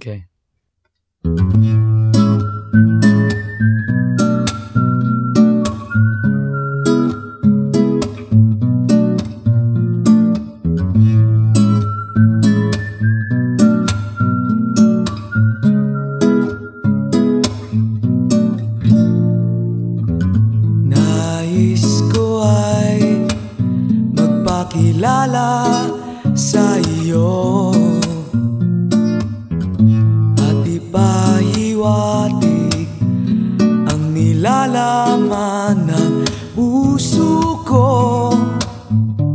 Okay. Magpakilala sa iyo ipahiwatig ang nilalaman ng puso ko.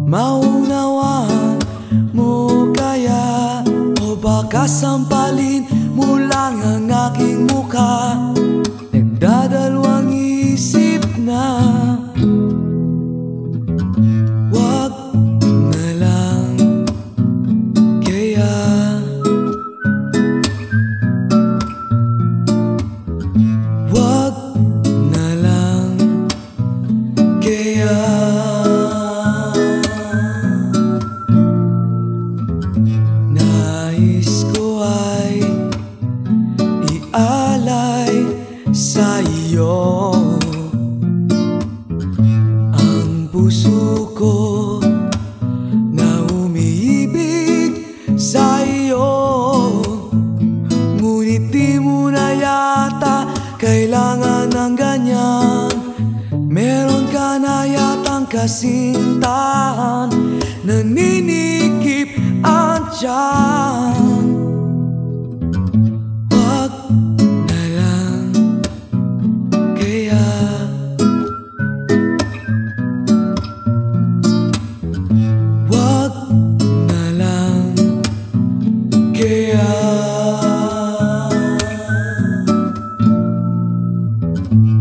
Maunawaan mo kaya o baka sampalin mo lang ang aking mukha di mo na yata kailangan ng ganyan. Meron ka na yatang kasintahan Naninikip ang tiyan Ngunit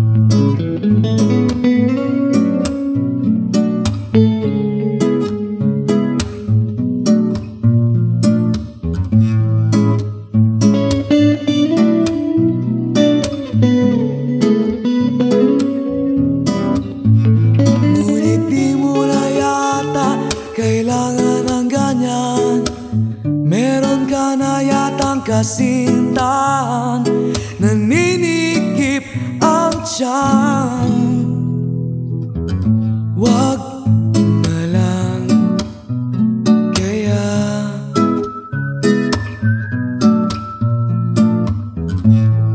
di mo na yata kailangan ng ganyan Meron ka na yatang kasintahan siyang Wag na lang. Kaya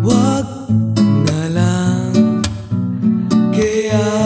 Wag na lang. Kaya